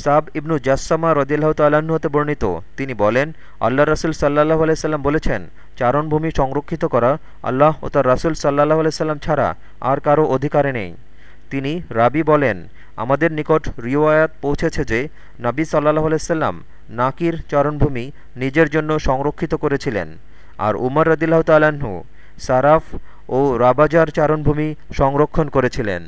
Sub ইবনু জাসসামা রদিল্লাহ তাল্লাহ্ন হতে বর্ণিত। তিনি বলেন আল্লাহ রসুল সাল্লাহ আলাইসাল্লাম বলেছেন চারণভূমি সংরক্ষিত করা আল্লাহ ও তার রাসুল সাল্লাহ আলাইসাল্লাম ছাড়া আর কারও অধিকারে নেই। তিনি রাবি বলেন, আমাদের নিকট রিওয়ায়াত পৌঁছেছে যে নবী সাল্লাহ আলাইসাল্লাম নাকির চারণভূমি নিজের জন্য সংরক্ষিত করেছিলেন। আর উমর রদিল্লাহ তাল্লাহ্ন সারাফ ও রাবাজার চারণভূমি সংরক্ষণ করেছিলেন।